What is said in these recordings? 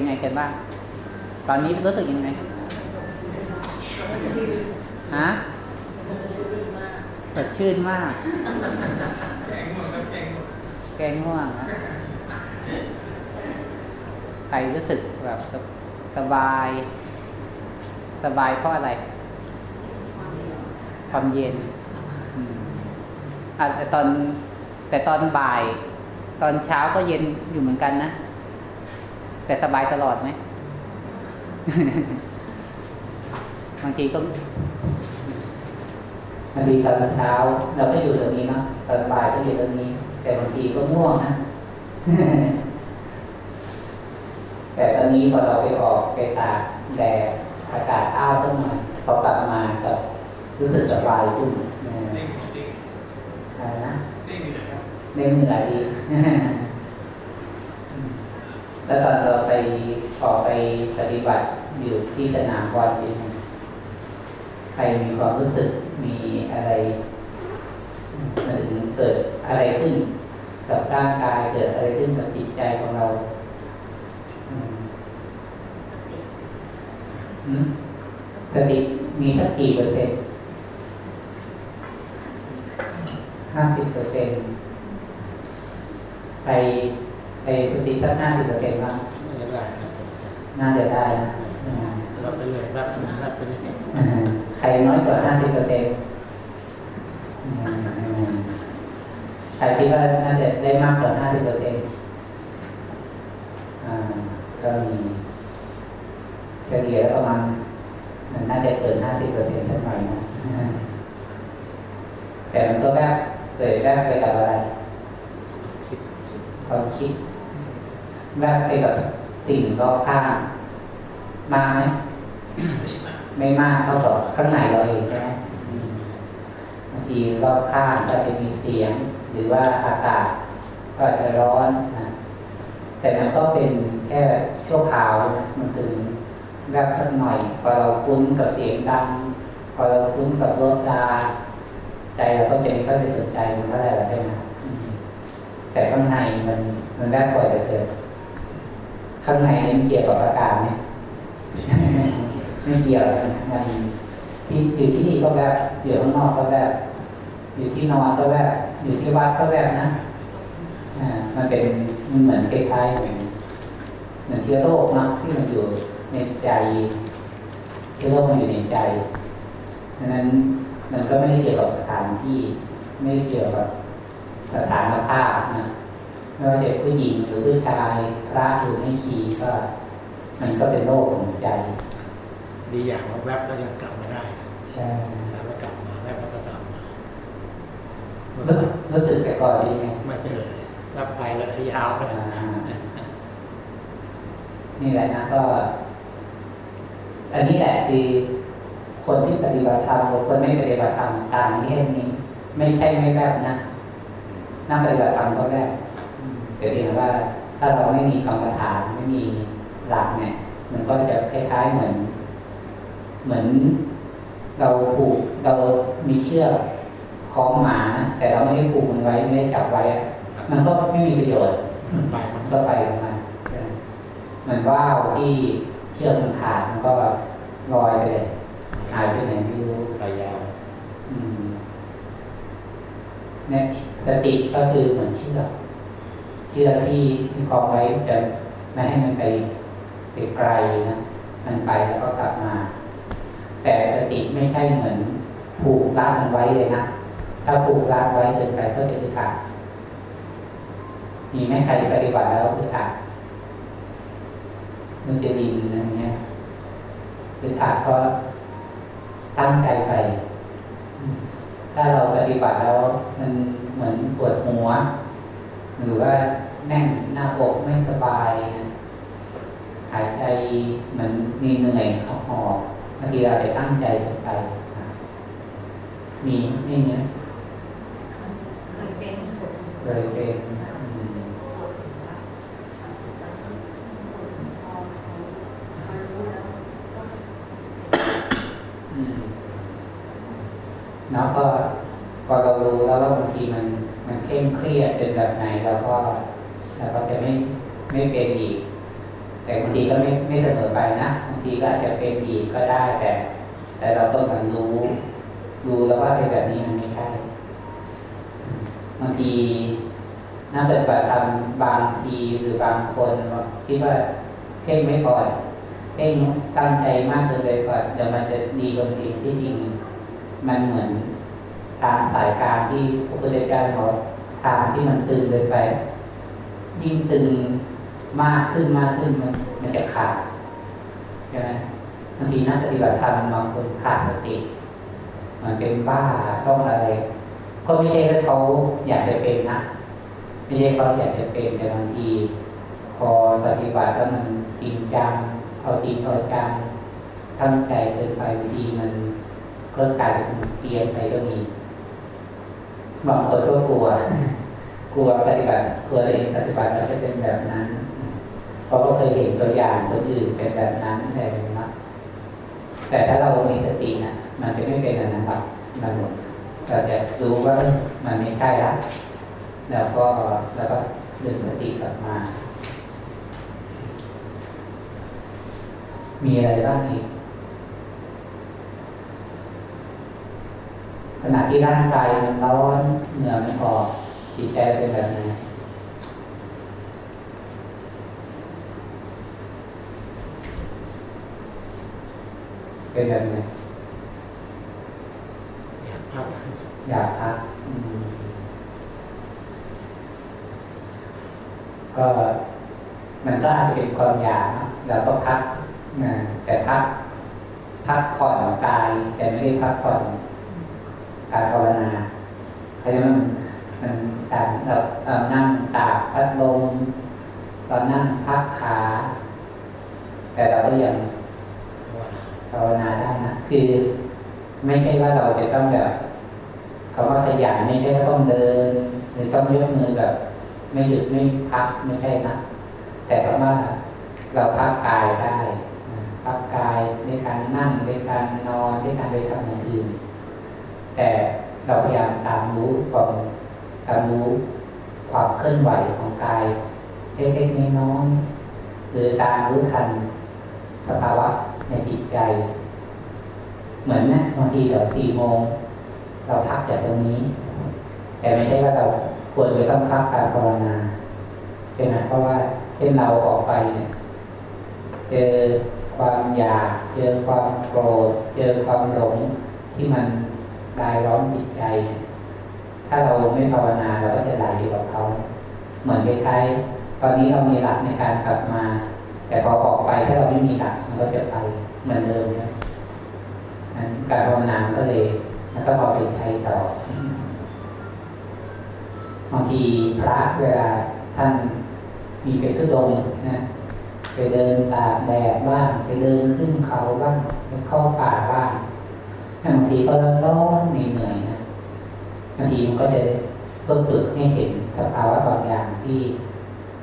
เป็นไงกันบ้าง ตอนนี้รู้สึกยังไงฮะสดชื่นมาก แกงง่วงครับแกงง่วงแกงง่วงนะใครรู้สึกแบบสบาย สบายเพราะอะไร ความเย็นอ่าแต่ตอน แต่ตอนบ่าย ตอนเช้าก็เย็นอยู่เหมือนกันนะ แต่สบายตลอดไหมบางทีก็บางทีตอนเช้า เราก็อยู่ตรงนี้เนาะตอนบ่ายก็อยู่ตรงนี้ แต่บางทีก็ง่วงนะแต่ตอนนี้พอเราไปออกไปตากแดดอากาศอ้าวสักหน่อยพอกลับมาก็รู้สึกสบายขึ้นเด้งจริงอะไรนะเด้งเหนื่อยครับเด้งเหนื่อยดี แล้วตอนเราไปออกไปปฏิบัติอยู่ที่สนามบอลเป็นใครมีความรู้สึกมีอะไรมันถึงเกิดอะไรขึ้น กับร่างกายเกิดอะไรขึ้นกับจิตใจของเราสติมีสักกี่เปอร์เซ็นต์ห้าสิบเปอร์เซ็นต์ไป ไปสติสักห้าสิบเปอร์เซ็นต์บ้างน่าจะได้นะเราจะเลยรับรับไปเลยใครน้อยกว่าห้าสิบเปอร์เซ็นต์ใครคิดว่าน่าจะได้มากกว่าห้าสิบเปอร์เซ็นต์ก็มีเฉลี่ยแล้วประมาณมันน่าจะเกินห้าสิบเปอร์เซ็นต์สักหน่อยนะแต่มันก็แบบเสยแบบไปกับอะไรความคิด แบบไปกับสิ่งรอบข้างมาไหมไม่มากเท่ากับข้างในเราเองใช่ไหมบางทีรอบข้างก็จะมีเสียง หรือว่าอากาศก็จะร้อนนะแต่มันก็เป็นแค่ชั่วคราวนะมันถึงแวบสักหน่อยพอเราคุ้นกับเสียงดังพอเราคุ้นกับรถดา ใจเราก็จะไม่ค่อยไปสนใจมันเท่าไหร่แล้วใช่ไหมแต่ข้างในมันมันแวบก่อยจะเกิด ข้างในนี่เกี่ยวกับอาการเนี่ยไม่เกี่ยวมันที่อยู่ที่นี่ก็แบบอยู่ข้างนอกก็แบบอยู่ที่นอนก็แบบอยู่ที่วัดก็แบบนะอ่ามันเป็นมันเหมือนคล้ายๆเหมือนเหมือนเชื้อโรคนะที่มันอยู่ในใจเชื้อโรคมันอยู่ในใจดังนั้นมันก็ไม่ได้เกี่ยวกับสถานที่ ไม่ได้เกี่ยวกับสถานภาพนะ ไม่ว่าจะผู้หญิงหรือผู้ชายพระหรือไม่ชีก็ มันก็เป็นโรคของใจ ดีอย่างว่าแวบแล้วยังกลับมาได้ ใช่แวบแล้วกลับมาแวบแล้วก็กลับมารู้สึกรู้สึกแต่ก่อนดีไหมไม่เป็นเลยแวบไปเลยยาวเลยนี่แหละนะก็ อันนี้แหละคือคนที่ปฏิบัติธรรมกับคนไม่ปฏิบัติธรรมต่างแค่นี้ ไม่ใช่ไม่แวบนะนั่งปฏิบัติธรรมก็แวบ แต่เพียงว่าถ้าเราไม่มีกรรมฐานไม่มีหลักเนี่ย มันก็จะคล้ายๆเหมือน เหมือนเราผูกเรามีเชือกคล้องหมานะแต่เราไม่ได้ผูกมันไว้ไม่ได้จับไว้มันก็ไม่มีประโยชน์ไปมันก็ไปของมันเหมือนว่าวที่เชือกมันขาดมันก็ลอยไปเลยหายไปไหนไม่รู้ไปยาวเนี่ยสติก็คือเหมือนเชือก เชือกที่ที่คล้องไว้จะไม่ให้มันไปไปไกลนะมันไปแล้วก็กลับมา แต่สติไม่ใช่เหมือนผูกรัดมันไว้เลยนะถ้าผูกรัดไว้เกินไปก็จะอึดอัดมีแม่ใครปฏิบัติแล้วอึดอัดมันจะดีนะเนี้ยอึดอัดเพราะตั้งใจไป ถ้าเราปฏิบัติแล้วมันเหมือนปวดหัว หรือว่าแน่นหน้าอกไม่สบาย หายใจเหมือนมีเหนื่อยหอบบางทีเราไปตั้งใจไป มีไม่เนี้ยเคยเป็นเคยเป็นแล้วก็ ยดเป็นแบบไหนเราก็เราก็จะไม่ไม่เป็นอีก แต่บางทีก็ไม่ไม่เสมอไปนะบางทีก็อาจจะเป็นอีกก็ได้แต่ แต่เราต้องการรู้รู้แล้วว่าเป็นแบบนี้มันไม่ใช่บางทีนักปฏิบัติธรรมบางทีหรือบางคนคิดว่าเพ่งไม่ก่อนเพ่งตั้งใจมากเกินไปก่อนเดี๋ยวมันจะดีกว่าเองที่จริง มันเหมือนตามสายการที่พระพุทธเจ้าบอก ทางที่มันตึงเลยไป ยิ่งตึงมากขึ้นมากขึ้นมันมันจะขาดใช่ไหมบางทีนักปฏิบัติธรรมบางคนขาดสติมันเป็นบ้าต้องอะไรก็ไม่ใช่ว่าเขาอยากจะเป็นนะไม่ใช่เขาอยากจะเป็นแต่บางทีพอปฏิบัติแล้วมันจริงจังเอาจริงเอาจังตั้งใจเกินไปบางทีมันก็กลายเป็นเพี้ยนไปก็มี บางคนก็กลัว กลัวปฏิบัติกลัวตัวเองปฏิบัติจะเป็นแบบนั้นเพราะก็เคยเห็นตัวอย่างคนอื่นเป็นแบบนั้นแต่นะแต่ถ้าเรามีสตินะมันจะไม่เป็นแบบนั้นหรอกมันหมดเราจะรู้ว่ามันไม่ใช่ละแล้วก็แล้วก็ดึงสติกลับมา มีอะไรบ้างอีก ขณะที่ร่างกายมันร้อนเหงื่อมันออกจิตใจเป็นแบบไหนเป็นแบบไหนอยากพักอยากพักก็มันก็อาจจะเป็นความอยากเราก็พักนะแต่พัก พักผ่อนกาย แต่ไม่ได้พักผ่อน การภาวนาเพราะฉะนั้นมันการเราเรานั่งตากพัดลมเรานั่งพักขา แต่เราก็ยังภาวนาได้นะคือไม่ใช่ว่าเราจะต้องแบบคำว่าขยันไม่ใช่ว่าต้องเดิน หรือต้องยกมือแบบ ไม่หยุดไม่พักไม่ใช่นะแต่คำว่าเราพักกายได้พักกายในการนั่งในการนอนในการไปทำอย่างอื่น แต่เราพยายามตามรู้ความตามรู้ความเคลื่อนไหวของกายเล็กๆน้อยๆหรือตามรู้ทันสภาวะในจิตใจ เหมือนนะบางทีเดี๋ยวสี่โมงเราพักจากตรงนี้ แต่ไม่ใช่ว่าเราควรจะต้องพักการภาวนาใช่ไหมเพราะว่าเช่นเราออกไปเจอความอยาก เจอความโกรธเจอความหลงที่มัน รายล้อมจิตใจ ถ้าเราไม่ภาวนาเราก็จะไหลกับเขา เหมือนคล้ายๆตอนนี้เรามีหลักในการกลับมา แต่พอออกไปถ้าเราไม่มีหลักมันก็จะไปเหมือนเดิมนะนั้นการภาวนาก็เลยมันต้องเอาไปใช้ต่อบางทีพระเวลาท่านมีไปทุดงนะไปเดินตากแดดบ้าง ไปเดินขึ้นเขาบ้างไปเข้าป่าบ้าง บางทีก็ร้อนเหนื่อยนะบางทีมันก็จะเพิ่มฝึกให้เห็นสภาวะบางอย่างที่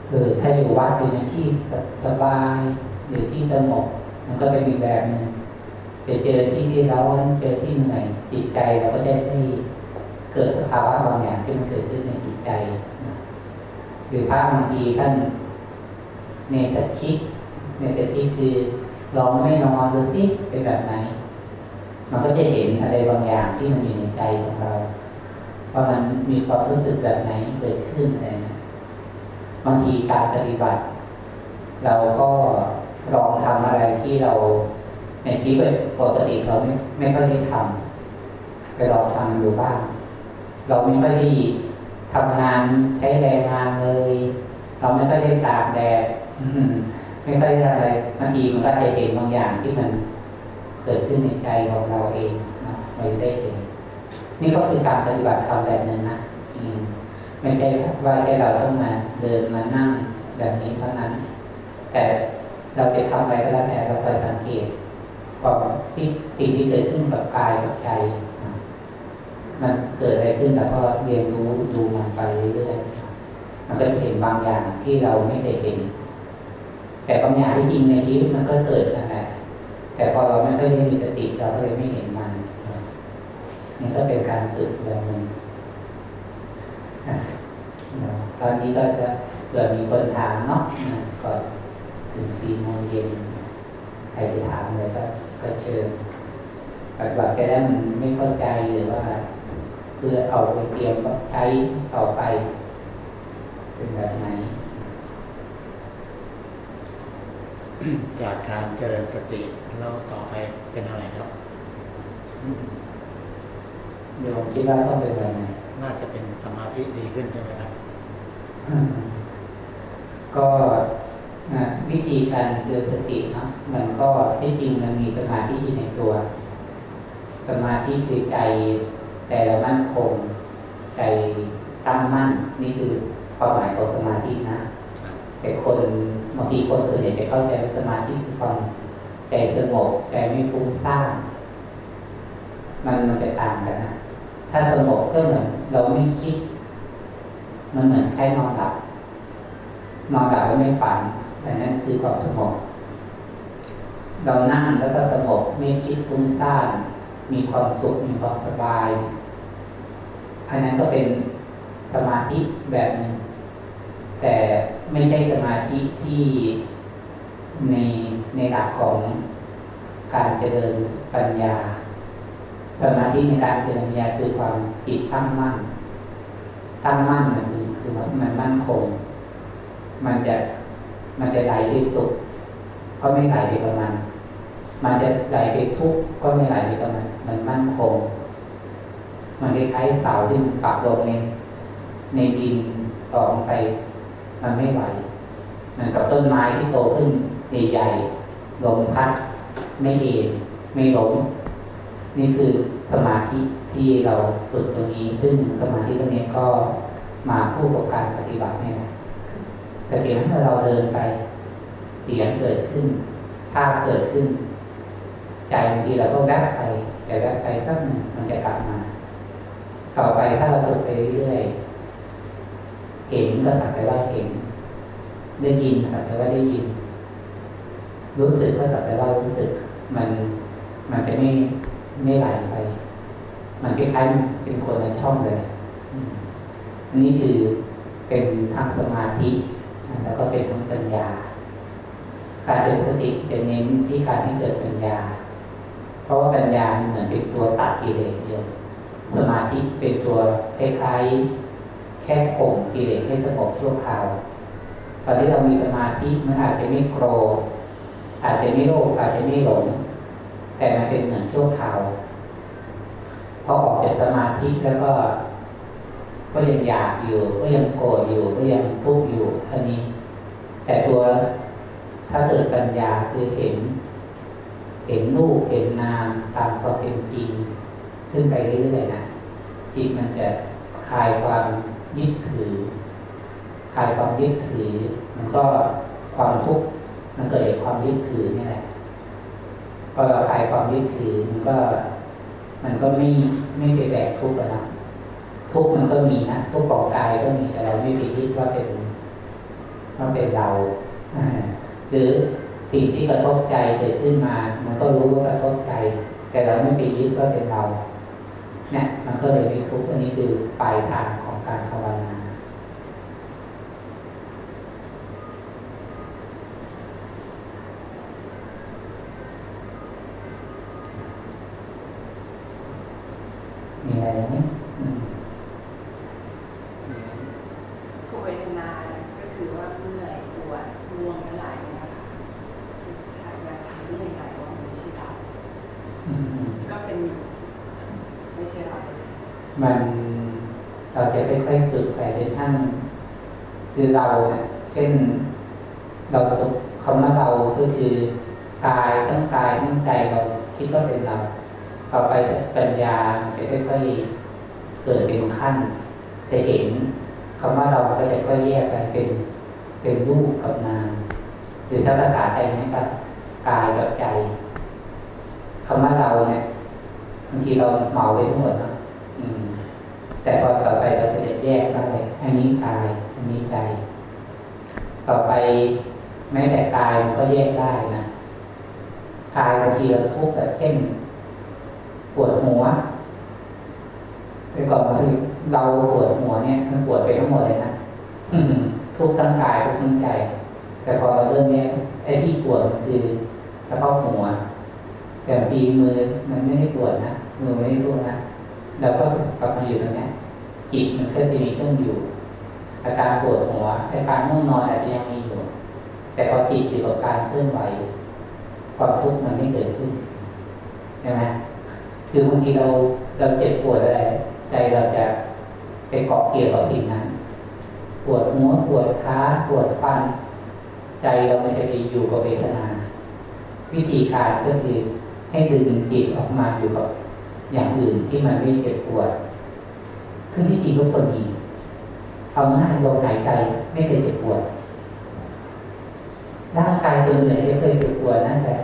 เออถ้าอยู่วัดอยู่ในที่สบายหรือที่สงบมันก็เป็นอีกแบบหนึ่งไปเจอที่ที่ร้อนเจอที่เหนื่อยจิตใจเราก็จะได้เกิดสภาวะบางอย่างที่มันเกิดขึ้นในจิตใจหรือพระบางทีท่านเนสชิกเนสชิกคือลองไม่นอนดูซิเป็นแบบไหน มันก็จะเห็นอะไรบางอย่างที่มันอยู่ในใจของเราว่ามันมีความรู้สึกแบบไหนเกิดขึ้นอะไรนะบางทีการปฏิบัติ เราก็ลองทำอะไรที่เราในชีวิตปกติเราไม่ไม่ค่อยได้ทำไปลองทำดูบ้าง เราไม่ค่อยได้ทำงานใช้แรงงานเลย เราไม่ค่อยได้ตากแดดไม่ค่อยได้อะไรบางทีมันก็จะเห็นบางอย่างที่มัน เกิดขึ้นในใจของเราเองนะไม่ได้เห็นนี่ก็คือการปฏิบัติธรรมแบบนึงนะอืมไม่ใช่ว่าแค่เราต้องมาเดินมานั่งแบบนี้เท่านั้น แต่เราจะทำอะไรก็แล้วแต่เราคอยสังเกตความที่สิ่งที่เกิดขึ้นกับกายกับใจมันเกิดอะไรขึ้นแล้วก็เรียนรู้ดูมันไปเรื่อยๆมันก็จะเห็นบางอย่างที่เราไม่เคยเห็น แต่บางอย่างที่จริงในชีวิตมันก็เกิดนะ แต่พอเราไม่ค่อยมีสติเราก็เลยไม่เห็นมันนี่ก็เป็นการฝึกแบบหนึ่งตอนนี้ก็จะเกิดมีคนถามเนาะก่อนถึงสี่โมงเย็นใครจะถามอะไรก็ก็เชิญปฏิบัติไปได้มันไม่เข้าใจหรือว่า เพื่อเอาไปเตรียมใช้ต่อไป เป็นแบบไหน จากการเจริญสติแล้วต่อไปเป็นอะไรครับโยมคิดว่าต้องเป็นแบบไหนน่าจะเป็นสมาธิดีขึ้นใช่ไหมครับก็วิธีการเจริญสติเนาะมันก็ที่จริงมันมีสมาธิอยู่ในตัว สมาธิคือใจแต่ละมั่นคงใจตั้งมั่นนี่คือความหมายของสมาธินะ แต่คน บางทีคนส่วนใหญ่จะเข้าใจว่าสมาธิคือความใจสงบใจไม่ฟุ้งซ่านมันมันจะต่างกันนะถ้าสงบก็เหมือนเราไม่คิด มันเหมือนแค่นอนหลับนอนหลับแล้วไม่ฝันอันนั้นคือความสงบเรานั่งแล้วก็สงบไม่คิดฟุ้งซ่านมีความสุขมีความสบาย อันนั้นก็เป็นสมาธิแบบหนึ่งแต่ ไม่ใช่สมาธิที่ในในหลักของการเจริญปัญญา สมาธิในการเจริญปัญญาคือความจิตตั้งมั่น ตั้งมั่นมันคือคือมันมั่นคง มันจะมันจะไหลไปสุขก็ไม่ไหลไปกับมัน มันจะไหลไปทุกข์ก็ไม่ไหลไปกับมัน มันมั่นคง มันคล้ายๆเต่าที่ปักลงในในดินต่องไป มันไม่ไหวเหมือนกับต้นไม้ที่โตขึ้นใหญ่ๆลมพัดไม่เอ็นไม่ล้มนี่คือสมาธิที่เราฝึกตรงนี้ ซึ่งสมาธิตรงนี้ก็มาผู้กับการปฏิบัตินี่นะแต่เพียงเมื่อเราเดินไปเสียงเกิดขึ้นภาพเกิดขึ้น ใจบางทีเราก็แวบไปแต่แวบไปแป๊บหนึ่งมันจะกลับมา ต่อไปถ้าเราฝึกไปเรื่อย เห็นก็สักแต่ว่าเห็น ได้ยินสักแต่ว่าได้ยิน รู้สึกก็สักแต่ว่ารู้สึก มันมันจะไม่ไม่ไหลไป มันคล้ายๆเป็นคนในช่องเลย อันนี้คือเป็นทางสมาธิ แล้วก็เป็นทางปัญญา การเจริญสติจะเน้นที่การให้เกิดปัญญา เพราะว่าปัญญาเหมือนเป็นตัวตัดกิเลสเดียวสมาธิเป็นตัวคล้ายๆ แค่ข่มกิเลสให้สงบชั่วคราว ตอนที่เรามีสมาธิมันอาจจะไม่โกรธอาจจะไม่โลภอาจจะไม่หลง แต่มันเป็นเหมือนชั่วคราวพอออกจากสมาธิแล้วก็ ก็ยังอยากอยู่ ก็ยังโกรธอยู่ ก็ยังทุกข์อยู่อันนี้ แต่ตัวถ้าเกิดปัญญาคือเห็น เห็นรูปเห็นนามตามความเป็นจริง ขึ้นไปเรื่อยๆนะจิตมันจะคลายความ ยึดถือคลายความยึดถือ มันก็ความทุกข์มันเกิดจากความยึดถือนี่แหละพอเราคลายความยึดถือมันก็ มันก็ไม่ไม่ไปแบกทุกข์แล้วนะทุกข์มันก็มีนะทุกข์ของกายก็มีแต่เราไม่ไปยึดว่าเป็นว่าเป็นเราหรือสิ่งที่กระทบใจเกิดขึ้นมา มันก็รู้ว่ากระทบใจ แต่เราไม่ไปยึดว่าเป็นเราเนี่ยมันก็เลยไม่ทุกข์อันนี้คือปลายทางของ การภาวนามีอะไรไหมทุกเวทนาก็คือว่าเมื่อยปวดง่วงอะไรนะคะจะจะทำได้ยังไงว่ามันไม่ใช่เราก็เป็นไม่ใช่เรา มันเราจะค่อยๆฝึกไปจนท่านคือเราเนี่ยเช่นเราสุขคำว่าเราก็คือกายทั้งกายทั้งใจเรา คิดว่าเป็นเราต่อไปปัญญาจะค่อยๆเกิดเป็นขั้น จะเห็นคำว่าเราก็จะค่อยแยกไปเป็นเป็นรูปกับนามหรือถ้าภาษาไทยไหมครับกายกับใจคำว่าเราเนี่ยบางทีเราเหมาไปทั้งหมดนะแต่พอต่อไปเราจะแยกได้อันนี้กายอันนี้ใจ ต่อไปแม้แต่กายมันก็แยกได้นะ กายบางทีเราทุกข์แบบเช่น ปวดหัวแต่ก่อนมาเราปวดหัวเนี่ยมันปวดไปทั้งหมดเลยนะทุกทั้งกายทุกทั้งใจ แต่พอเราเริ่มเนี้ยไอ้ที่ปวดมันคือเฉพาะหัว แต่ตีมือมันไม่ได้ปวดนะมือไม่ได้ปวดนะเราก็กลับมาอยู่ตรงนี้จิตมันก็จะมีเครื่องอยู่ อาการปวดหัวอาการง่วงนอนอาจจะยังมีอยู่ แต่พอจิตอยู่กับการเคลื่อนไหว ความทุกข์มันไม่เกิดขึ้นใช่ไหมคือบางทีเราเราเจ็บปวดอะไรใจเราจะไปเกาะเกี่ยวกับสิ่งนั้น ปวดหัวปวดขาปวดฟัน ใจเราไม่จะไปอยู่กับเวทนา วิธีการก็คือให้ดึงจิตออกมาอยู่กับอย่างอื่นที่มันไม่เจ็บปวดคือที่จริงทุกคนมีเอาง่าลมหายใจไม่เคยเจ็บปวด ร่างกายตัวเหนื่อยไม่เคยเจ็บปวดนะแต่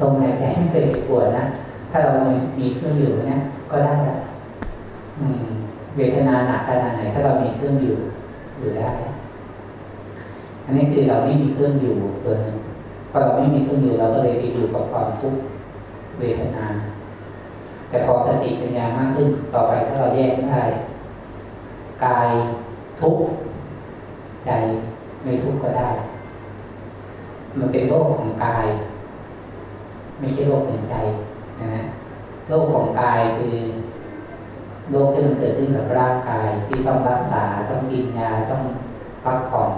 ลมหายใจไม่เคยเจ็บปวดนะถ้าเรามีเครื่องอยู่เนี่ยก็ได้ละเวทนาหนักขนาดไหนถ้าเรามีเครื่องอยู่อยู่ได้ อันนี้คือเราไม่มีเครื่องอยู่ส่วนหนึ่งพอเราไม่มีเครื่องอยู่เราก็เลยไปอยู่กับความทุกข์เวทนา แต่พอสติปัญญามากขึ้นต่อไปถ้าเราแยกได้กายทุกข์ใจไม่ทุกข์ก็ได้ มันเป็นโรคของกาย ไม่ใช่โรคของใจนะโรคของกายคือโรคที่มันเกิดขึ้นกับร่างกายที่ต้องรักษาต้องกินยาต้องพักผ่อน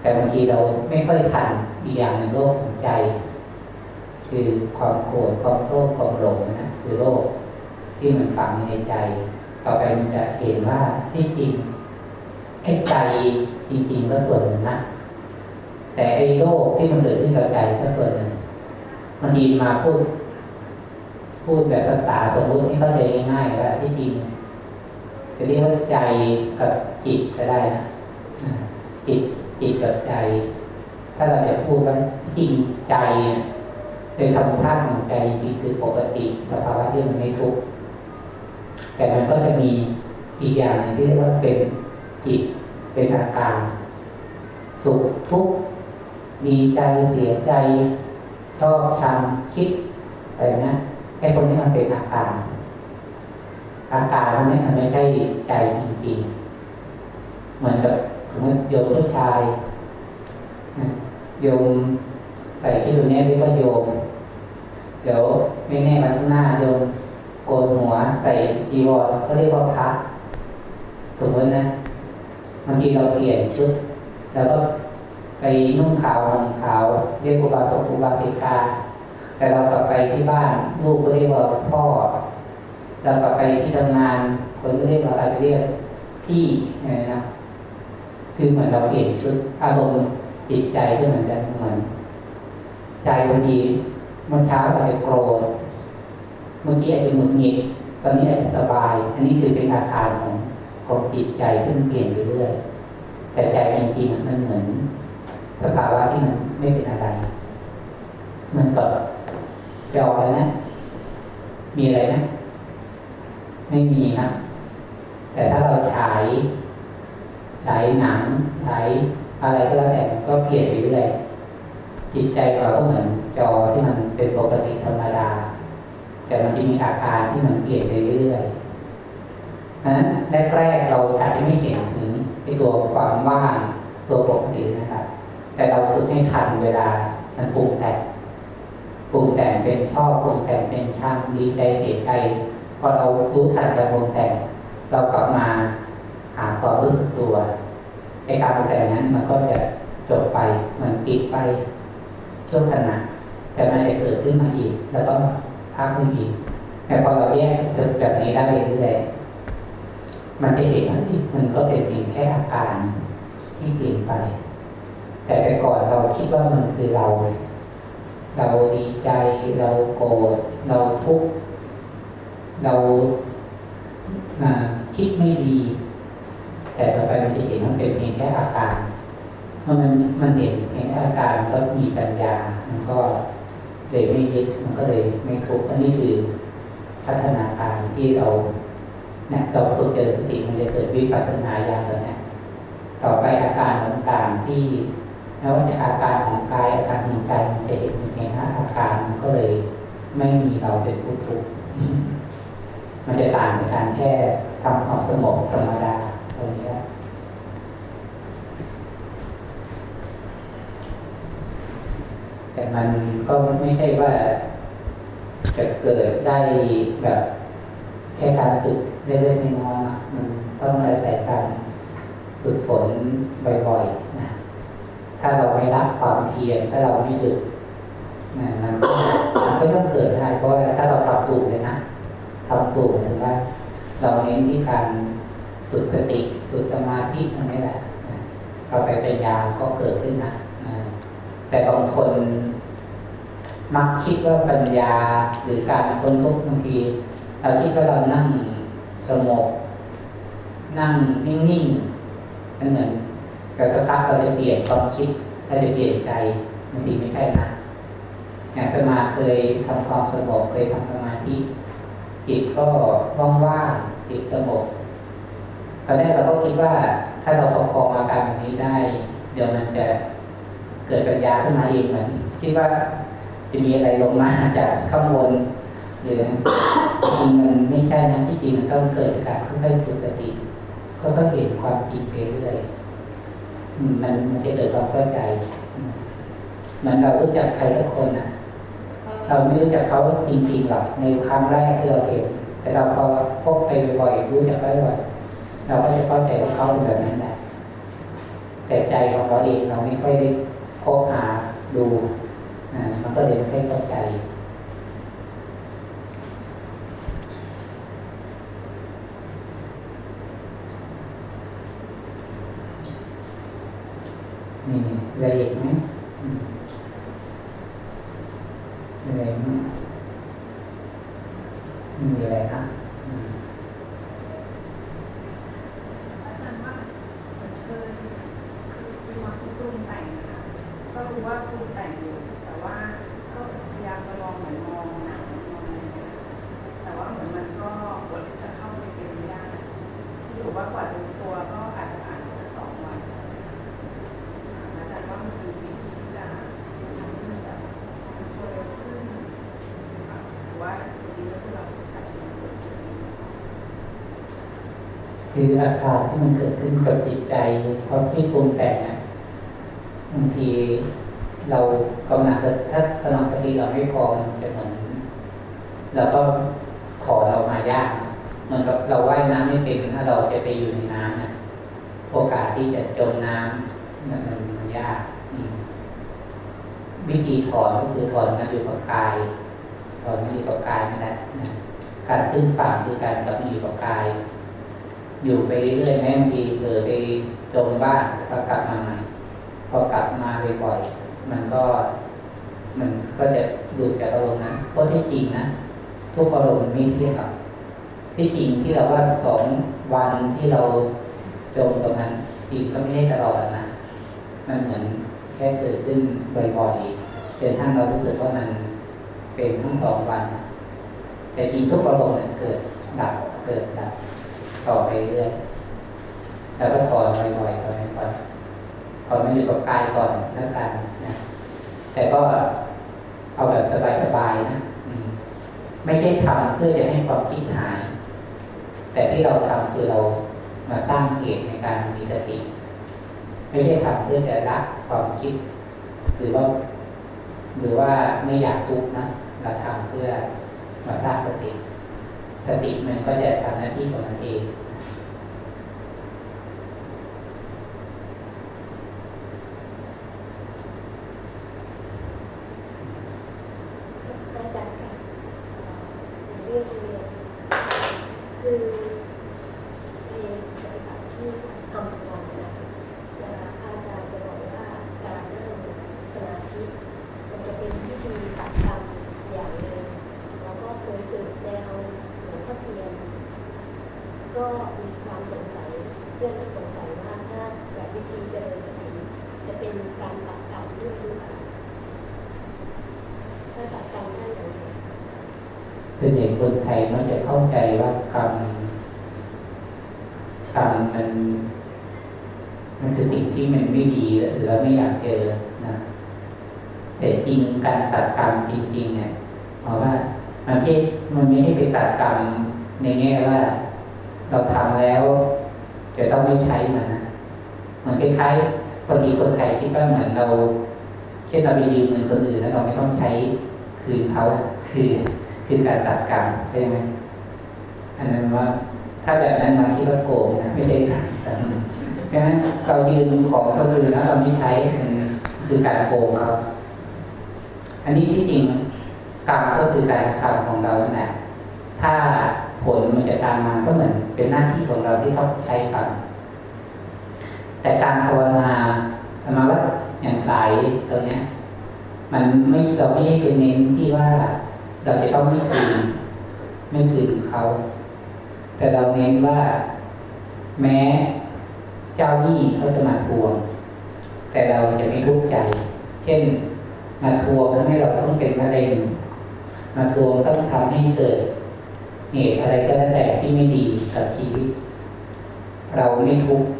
แต่บางทีเราไม่ค่อยทันอีกอย่างหนึ่งโรคของใจ คือความโกรธความโลภความหลงนะคือโรคที่มันฝังในใจ ต่อไปมันจะเห็นว่าที่จริงไอ้ใจจริง ๆ ก็ส่วนหนึ่งนะ แต่ไอ้โรคที่มันเกิดขึ้นกับใจก็ส่วนหนึ่งมันดีมาพูด พูดแบบภาษาสมมติที่เข้าใจง่ายๆว่าที่จริงจะเรียกว่าใจกับจิตก็ได้นะจิตจิตกับใจ ถ้าเราจะพูดว่าจริงใจโดยธรรมชาติของใจจริงคือปกติสภาวะที่มันไม่ทุกข์แต่มันก็จะมีอีกอย่างนึงที่เรียกว่าเป็นจิตเป็นอาการ สุขทุกข์ ดีใจเสียใจ ชอบชังคิดอะไรนะไอ้คนนี้มันเป็นอาการ อาการพวกนี้มันไม่ใช่ใจจริงๆ เหมือนกับสมมติโยมผู้ชายโยมใส่ชื่อนี้เรียกว่าโยม เดี๋ยวไม่แน่วันข้างหน้าโยมโกนหัวใส่จีวรก็เรียกว่าพระสมมตินะบางทีเราเปลี่ยนชุด แล้วก็ ไปนุ่งขาวห่มขาวเรียกอุบาสกอุบาสิกา แต่เรากลับไปที่บ้านลูกก็เรียกว่าพ่อ เรากลับไปที่ทำงานคนก็เรียกเราอาจจะเรียกพี่นะคือเหมือนเราเปลี่ยนชุดอารมณ์จิตใจก็เหมือนกันเหมือนใจบางทีเมื่อเช้าอาจจะโกรธเมื่อกี้อาจจะหงุดหงิดตอนนี้อาจจะสบาย อันนี้คือเป็นอาการของของจิตใจที่มันเปลี่ยนไปเรื่อยแต่ใจจริงๆมันเหมือน สภาวะที่มันไม่เป็นอะไร มันแบบจะอเลยนะ มีอะไรนะ ไม่มีนะ แต่ถ้าเราใช้ใช้หนังใช้อะไรก็แล้วแต่ก็เปลี่ยนไปเรื่อยจิตใจเราก็เหมือนจอที่มันเป็นปกติธรรมดา แต่มันจะมีอาการที่มันเปลี่ยนไปเรื่อยนั้นแรกๆเราอาจจะไม่เห็นถึงไอตัวความว่างตัวปกตินะครับ แต่เราฝึกให้ทันเวลามันปรุงแต่งปรุงแต่งเป็นชอบปรุงแต่งเป็นช่างดีใจเสียใจพอเรารู้ทันการปรุงแต่ง เรากลับมาหาความรู้สึกตัวไอการปรุงแต่งนั้นมันก็จะจบไปมันปิดไปช่วงขณะแต่มันจะเกิดขึ้นมาอีก แล้วก็พักไม่อีกแต่พอเราแยกแบบนี้ได้เรื่อยๆมันจะเห็นว่ามันก็เป็นเพียงแค่อาการที่เปลี่ยนไป แต่แต่ก่อนเราคิดว่ามันคือเรา เราดีใจเราโกรธเราทุกข์เราคิดไม่ดี แต่ต่อไปมันจะเห็นมันเป็นเพียงแค่อาการเมื่อมันมันเห็นเห็นอาการก็มีปัญญา มันก็เลยไม่ยึดมันก็เลยไม่ทุกข์อันนี้คือพัฒนาการที่เราเนี่ยเราฝึกเจริญสติมันจะเกิดวิปัสสนาอย่างเลยนะต่อไปอาการต่างๆที่ แล้วอาการของกายอาการของใจมันจะเห็นเพียงอาการมันก็เลยไม่มีเราเป็นผู้ทุกข์มันจะต่างจากการแค่ทำความสงบธรรมดาตรงนี้แต่มันก็ไม่ใช่ว่าจะเกิดได้แบบแค่การฝึกเล็กๆน้อยๆมันต้องอะไรแต่การฝึกฝนบ่อยๆ ถ้าเราไม่รักความเพียรถ้าเราไม่หยุดนะมันมันก็ต้องเกิดได้เพราะว่าถ้าเราทำถูกเลยนะทำถูกถึงว่า เราเน้นที่การฝึกสติฝึกสมาธิอันนี้แหละเข้าไปปัญญาก็เกิดขึ้นนะแต่บางคนมักคิดว่าปัญญาหรือการค้นพบบางทีเราคิดว่าเรานั่งสงบนั่งนิ่งๆนั่นเหมือน กระทักเราจะเปลี่ยนความคิดเราจะเปลี่ยนใจบางทีไม่ใช่นะอย่างสมาเคยทำความสงบเคยทำสมาธิจิตก็ว่างๆจิตสงบตอนแรกเราก็คิดว่าถ้าเราประคองอาการแบบนี้ได้ เดี๋ยวมันจะเกิดปัญญาขึ้นมาเองเหมือนคิดว่าจะมีอะไรลงมาจากข้างบนหรือจริงมันไม่ใช่นะที่จริงมันต้องเกิดจากค่อยๆฝึกสติก็ต้องเห็นความจริงไปเรื่อย มันมันจะเกิดความเข้าใจมันเรารู้จักใครทุกคนนะเราไม่รู้จักเขาจริงๆหรอกในครั้งแรกที่เราเห็น แต่เราพอพบไปบ่อยๆรู้จักเขาบ่อยเราก็จะเข้าใจว่าเขาเป็นแบบนั้นแหละแต่ใจของเราเองเราไม่ค่อยได้พบหาดูมันก็เลยไม่ค่อยเข้าใจ มีอะไรอีกไหมอะไรมมีอะไรนะอาจารย์ว่าเคยคือมีความคิดปรุงแต่งนะคะก็รู้ว่าปรุงแต่งอยู่ แต่ว่าก็พยายามจะลองเหมือนมองหนังมองอะไรแต่ว่าเหมือนมันก็บทที่จะเข้าไปเป็นไม่ได้รู้สึกว่ากว่าดูตัวก็อาจจะผ่านสักสองวันอาจารย์ว่ามันมีวิธีที่จะทำให้มันแบบเร็วขึ้นหรือว่าจริงๆแล้วเราอาจจะมาฝึกสติ คืออาการที่มันเกิดขึ้นกับจิตใจความคิดปรุงแต่งนะบางทีเรากำลังถ้าสมาธิเราไม่พอมันจะเหมือนเราก็ถอเรามายากเหมือนกับเราว่ายน้ำไม่เป็นถ้าเราจะไปอยู่ในน้ำนะโอกาสที่จะจมน้ำมันมันยากวิธีถอนก็คือถอนมาอยู่กับกายถอนมาอยู่กับกายนั่นแหละการขึ้นฝั่งคือการกลับมาอยู่กับกาย อยู่ไปเรื่อยแม้บางทีเผลอไปจมบ้านก็กลับมาใหม่พอกลับมาบ่อยๆมันก็ มันก็จะหลุดจากอารมณ์นั้นเพราะที่จริงนะทุกอารมณ์มันไม่เที่ยงที่จริงที่เราว่าสองวันที่เราจมตรงนั้นจริงก็ไม่ได้ตลอดนะมันเหมือนแค่เกิดขึ้นบ่อยๆจนทั้งเรารู้สึกว่ามันเป็นทั้งสองวัน แต่จริงทุกอารมณ์เกิดดับเกิดดับ ต่อไปเรื่อยแล้วก็ถอนบ่อยๆถอนบ่อยๆถอนมาอยู่กับกายก่อนแล้วกันนะแต่ก็เอาแบบสบายๆนะไม่ใช่ทำเพื่อจะให้ความคิดหาย แต่ที่เราทำคือเรามาสร้างเหตุในการมีสติ ไม่ใช่ทำเพื่อจะรักความคิด หรือว่า หรือว่าไม่อยากทุกข์นะเราทำเพื่อมาสร้างสติ สติมันก็จะทำหน้าที่ของมันเอง ก็มีความสงสัยเพื่อนก็สงสัยว่าถ้าแบบวิธีเจริญสติจะเป็นการตัดกรรมด้วยหรือเปล่าถ้าตัดกรรมได้อย่างไรส่วนใหญ่คนไทยมันจะเข้าใจว่ากรรมกรรมมันมันคือสิ่งที่มันไม่ดีหรือเราไม่อยากเจอนะแต่จริงการตัดกรรมจริงๆเนี่ยเพราะว่ามันไม่มันไม่ให้ไปตัดกรรมในแง่ว่า เราทำแล้วจะต้องไม่ใช้มันนะมันคล้ายๆบางทีคนไทยคิดว่าเหมือนเรา เช่นเราไปยืมเงินคนอื่นแล้วเราไม่ต้องใช้คืนเขาคือคือการตัดกรรมใช่ไหมอันนั้นว่า ถ้าแบบนั้นมาที่ว่าโกงนะไม่ใช่การตัดใช่ไหมเรายืมของคนอื่นแล้วเราไม่ใช้คือการโกงเขาอันนี้ที่จริงกรรมก็คือการกรรมของเราแหละถ้า ผลมันจะตามมาก็เหมือนเป็นหน้าที่ของเราที่ต้องใช้กรรมแต่การภาวนามาว่าอย่างสายตรงเนี้ย มันไม่เราไม่ได้เป็นเน้นที่ว่าเราจะต้องไม่คืนไม่คืนเขา แต่เราเน้นว่าแม้เจ้าหนี้เขาจะมาทวง แต่เราจะไม่ทุกข์ใจ เช่นมาทวงทำให้เราต้องเป็นมะเร็งมาทวงต้องทำให้เกิด เหตุอะไรก็แล้วแต่ที่ไม่ดีกับชีวิต เราไม่ทุกข์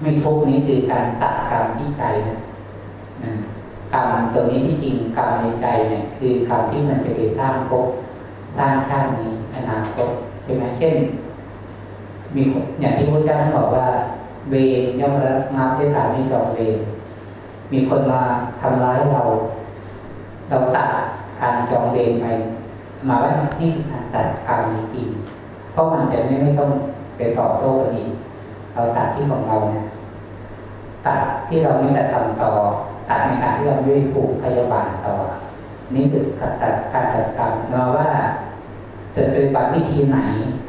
ไม่ทุกข์นี้คือการตัดกรรมที่ใจนะกรรมตัวนี้ที่จริงกรรมในใจเนี่ย คือกรรมที่มันจะไปสร้างภพสร้างชาตินี้อนาคตใช่ไหมเช่น มีอย่างที่พระเจ้าท่านบอกว่า เวรย่อมรับงับด้วยการไม่จองเวรมีคนมาทำร้ายเรา เราตัดการจองเวรไป มาว่าที่การตัดกรรมจริง เพราะมันจะไม่ไม่ต้องไปต่อโต้กันอีกเราตัดที่ของเราเนี่ยตัดที่เราไม่จะทำต่อ ตัดในการที่เราไม่ผูกพยาบาลต่อ นี่คือการตัดการตัดกรรมมาว่าจะป็นบัติวิธีไหน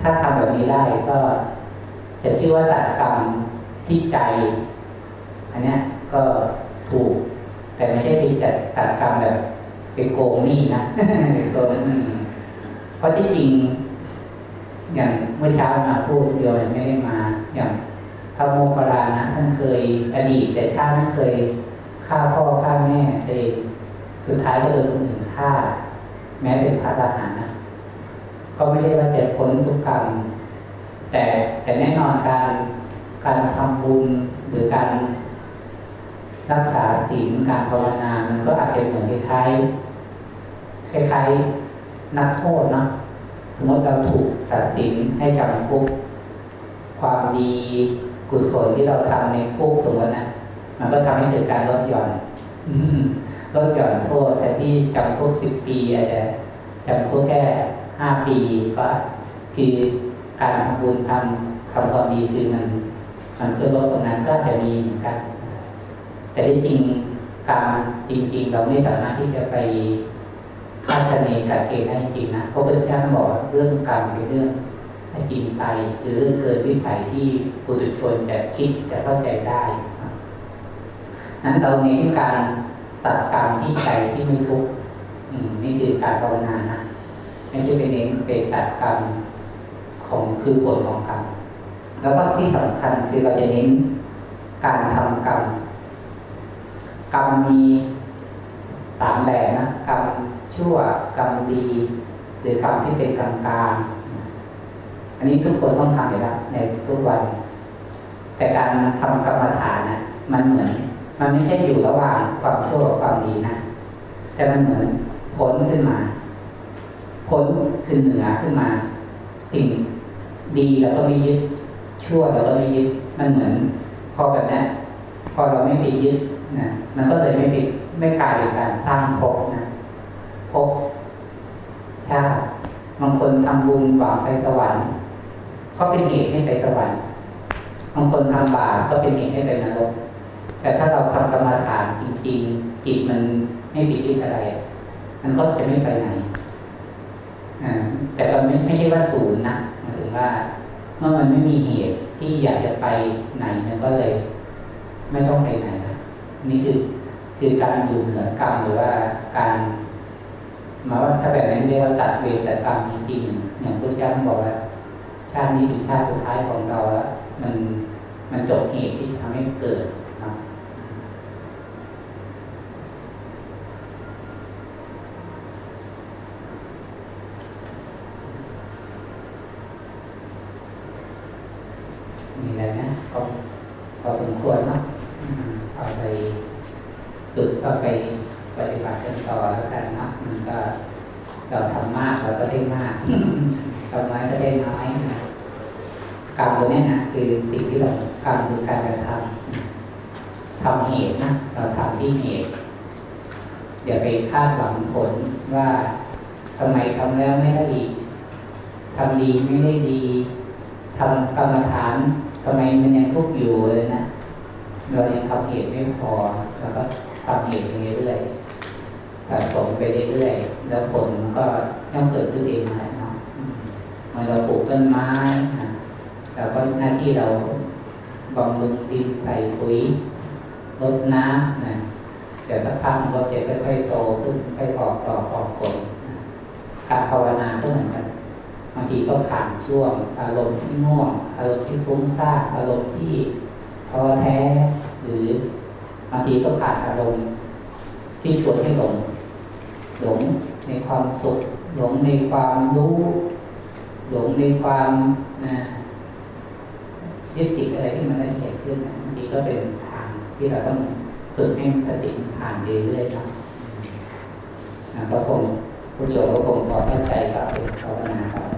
ถ้าทำแบบนี้ได้ก็จะชื่อว่าตัดกรรมที่ใจ อันนี้ก็ถูก แต่ไม่ใช่ไปจัดตัดกรรมแบบไปโกงนี่นะโกง เพราะที่จริง อย่างเมื่อเช้ามาพูดเดียวไม่ได้มา อย่างพระโมคคัลลานะท่านเคยอดีต แต่ชาติท่านเคยฆ่าพ่อฆ่าแม่เองสุดท้ายก็โดนคนอื่นฆ่า แม้เป็นพระทหารนะก็ไม่ได้ว่าจะพ้นทุกกรรมแต่แต่แน่นอนการการทำบุญหรือการรักษาศีลการภาวนา มันก็อาจจะเหมือนคล้ายคล้าย นักโทษเนาะสมมติเราถูกตัดสินให้จำคุก ความดีกุศลที่เราทำในคุกสมมตินะมันก็ทำให้เกิดการลดหย่อนลดหย่อนโทษแต่ที่จำคุกสิบปีอาจจะจำคุกแค่ห้าปีก็คือการทำบุญทำทำความดีคือมันมันเพื่อลดตรงนั้นก็จะมีเหมือนกัน แต่ที่จริงการจริง ๆ เราไม่สามารถที่จะไป คาดคะเนกับเกณฑ์ได้จริงนะเพราะพระเจ้าบอกเรื่องกรรมเป็นเรื่องจริงไปคือเรื่องเกินวิสัยที่ปุถุชนจะคิดจะเข้าใจได้นั้นเราเน้นการตัดกรรมที่ใจที่ไม่ทุกข์นี่คือการภาวนานะไม่ใช่เป็นเน้นเป็นตัดกรรมของคือผลของกรรมแล้วก็ที่สำคัญคือเราจะเน้นการทำกรรมกรรมมีสามแบบนะกรรม ชั่วกรรมดี หรือกรรมที่เป็นกลางกลางอันนี้ทุกคนต้องทำอยู่แล้วในทุกวัน แต่การทำกรรมฐานนะมันเหมือน มันไม่ใช่อยู่ระหว่างความชั่วความดีนะแต่มันเหมือนพ้นขึ้นมาพ้นขึ้นเหนือขึ้นมาสิ่งดีเราก็ไม่ยึด ชั่วเราก็ไม่ยึดมันเหมือน พอแบบนี้พอเราไม่ไปยึดนะมันก็เลยไม่ไปไม่กลายเป็นการสร้างภพนะ ภพชาติบางคนทำบุญหวังไปสวรรค์ก็เป็นเหตุให้ไปสวรรค์บางคนทำบาปก็เป็นเหตุให้ไปนรก แต่ถ้าเราทำกรรมฐานจริง ๆ จิตมันไม่ไปยึดอะไร มันก็จะไม่ไปไหนแต่เราไม่ไม่ใช่ว่าศูนย์นะหมายถึงว่า เมื่อมันไม่มีเหตุที่อยากจะไปไหนมันก็เลย ไม่ต้องไปไหนนะนี่คือคือการอยู่เหนือกรรมหรือว่าการ มาว่าถ้าแบบนั้นเรียกว่าตัดเวรแต่กรรมจริงๆอย่างพระเจ้าบอกว่าชาตินี้ถึงชาติสุดท้ายของเราแล้วมันมันจบเหตุที่ทำให้เกิดนะมีอะไรนะก็พอสมควรเนาะเอาไปฝึกก็ไปปฏิบัติกันต่อแล้วกันนะมันก็เราทำมากเราก็ได้มากทำน้อยก็ได้น้อยนะกรรมตัวนี้นะ คือสิ่งที่เรากรรมคือการกระทำทำเหตุนะเราทำที่เหตุอย่าไปคาดหวังผลว่าทำไมทำแล้วไม่ได้ดีทำดีไม่ได้ดีทำกรรมฐานทำไมมันยังทุกข์อยู่เลยนะเรายังทำเหตุไม่พอแล้วก็ทำเหตุเรื่อยสะสมไปเรื่อยๆแล้วผลมันก็ย่อมเกิดขึ้นเองนะเนาะเมื่อเราปลูกต้นไม้นะ แล้วก็หน้าที่เราบำรุงดินใส่ปุ๋ยรดน้ำนะเดี๋ยวสักพักมันก็จะค่อยๆโตขึ้นค่อยๆออกดอกออกผลนการภาวนาก็เหมือนกันบางทีก็ผ่านช่วง อารมณ์ที่ง่วงอารมณ์ที่ฟุ้งซ่านอารมณ์ที่ท้อแท้ หรือบางทีก็ผ่านอารมณ์ที่ชวนให้หลงหลงในความสุขหลงในความรู้หลงในความนะ ยึดติดอะไรที่มันละเอียดขึ้นนะบางทีก็เป็นทางที่เราต้องฝึกให้สติผ่านเรื่อยๆนะนะก็คงผู้โยก็คงพอเข้าใจกับภาวนาครับ